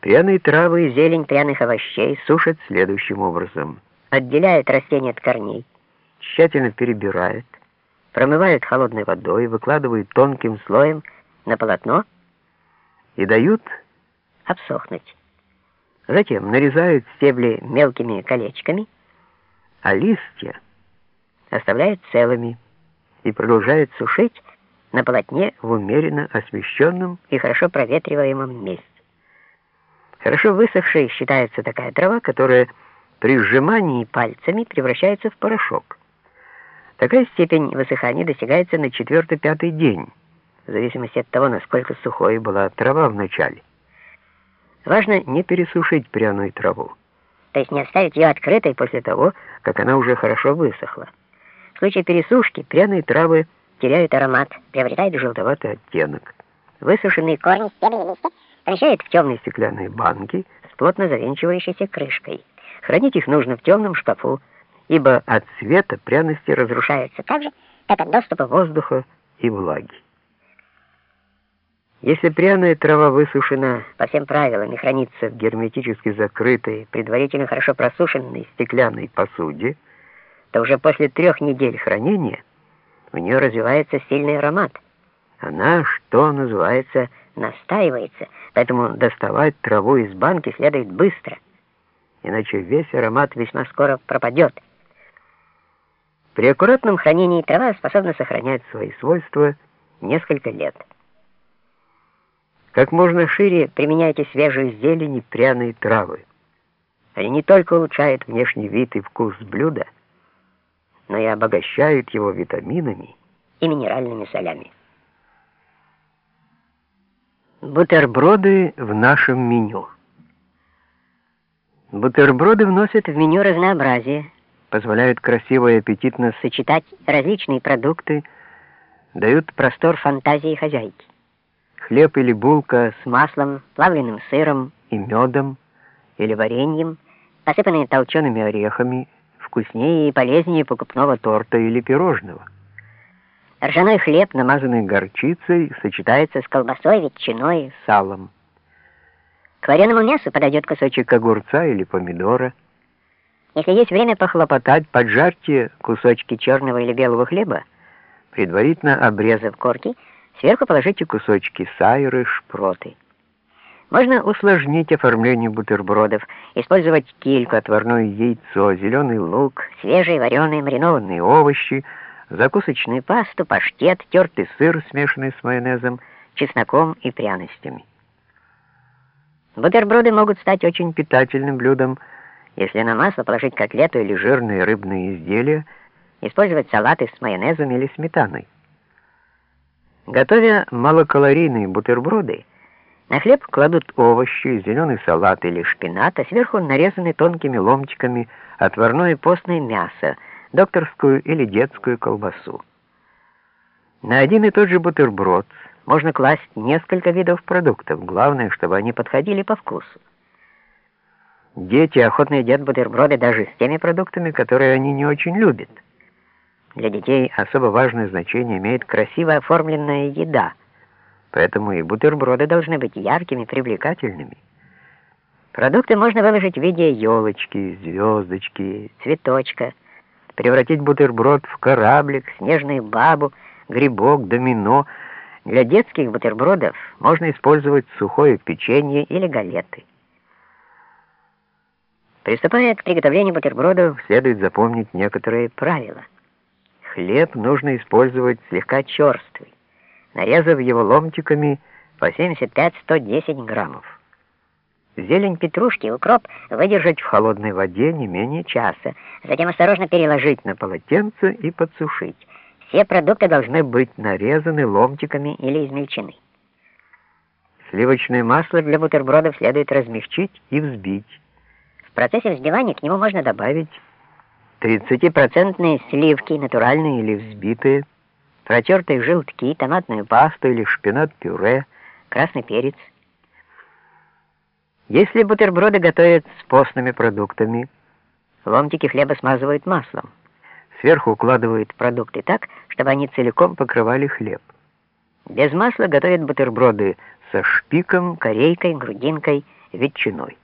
Пряные травы и зелень пряных овощей сушат следующим образом. Отделяют растения от корней, тщательно перебирают, промывают холодной водой, выкладывают тонким слоем на полотно и дают обсохнуть. Затем нарезают стебли мелкими колечками, а листья оставляют целыми и продолжают сушить на полотне в умеренно освещенном и хорошо проветриваемом месте. Хорошо высохшей считается такая трава, которая при сжимании пальцами превращается в порошок. Такая степень высыхания достигается на четвертый-пятый день, в зависимости от того, насколько сухой была трава в начале. Важно не пересушить пряную траву, то есть не оставить ее открытой после того, как она уже хорошо высохла. В случае пересушки пряные травы теряют аромат, приобретают желтоватый оттенок. Высушенные корни, стебли листья в темные стеклянные банки с плотно завинчивающейся крышкой. Хранить их нужно в темном шкафу, ибо от света пряности разрушаются так же, как от доступа воздуха и влаги. Если пряная трава высушена по всем правилам и хранится в герметически закрытой, предварительно хорошо просушенной стеклянной посуде, то уже после трех недель хранения у нее развивается сильный аромат. Она, что называется, настаивается, поэтому доставать траву из банки следует быстро, иначе весь аромат весьма скоро пропадет. При аккуратном хранении трава способна сохранять свои свойства несколько лет. Как можно шире применяйте свежие зелени, пряные травы. Они не только улучшают внешний вид и вкус блюда, но и обогащают его витаминами и минеральными солями. Бутерброды в нашем меню. Бутерброды вносят в меню разнообразие, позволяют красиво и аппетитно сочетать различные продукты, дают простор фантазии хозяйки. Хлеб или булка с маслом, плавленным сыром и медом или вареньем, посыпанные толчеными орехами, вкуснее и полезнее покупного торта или пирожного. Ржаной хлеб, намазанный горчицей, сочетается с колбасой, ветчиной, салом. К вареному мясу подойдет кусочек огурца или помидора. Если есть время похлопотать, поджарьте кусочки черного или белого хлеба, предварительно обрезав корки, сверху положите кусочки сайры, шпроты. Можно усложнить оформление бутербродов, использовать кильку, отварное яйцо, зеленый лук, свежие вареные маринованные овощи, закусочную пасту, паштет, тертый сыр, смешанный с майонезом, чесноком и пряностями. Бутерброды могут стать очень питательным блюдом, если на масло положить котлету или жирные рыбные изделия, использовать салаты с майонезом или сметаной. Готовя малокалорийные бутерброды, на хлеб кладут овощи, зеленый салат или шпинат, а сверху нарезаны тонкими ломтиками отварное постное мясо, докторскую или детскую колбасу. На один и тот же бутерброд можно класть несколько видов продуктов, главное, чтобы они подходили по вкусу. Дети охотно едят бутерброды даже с теми продуктами, которые они не очень любят. Для детей особо важное значение имеет красиво оформленная еда, поэтому и бутерброды должны быть яркими, привлекательными. Продукты можно выложить в виде елочки, звездочки, цветочка, превратить бутерброд в кораблик, снежную бабу, грибок, домино. Для детских бутербродов можно использовать сухое печенье или галеты. Приступая к приготовлению бутербродов, следует запомнить некоторые правила. Хлеб нужно использовать слегка черствый, нарезав его ломтиками по 75-110 граммов. Зелень петрушки и укроп выдержать в холодной воде не менее часа, затем осторожно переложить на полотенце и подсушить. Все продукты должны быть нарезаны ломтиками или измельчены. Сливочное масло для бутербродов следует размягчить и взбить. В процессе взбивания к нему можно добавить 30% сливки, натуральные или взбитые, протертые желтки, томатную пасту или шпинат-пюре, красный перец, если бутерброды готовят с постными продуктами, ломтики хлеба смазывают маслом. Сверху укладывают продукты так, чтобы они целиком покрывали хлеб. Без масла готовят бутерброды со шпиком, корейкой, грудинкой ветчиной.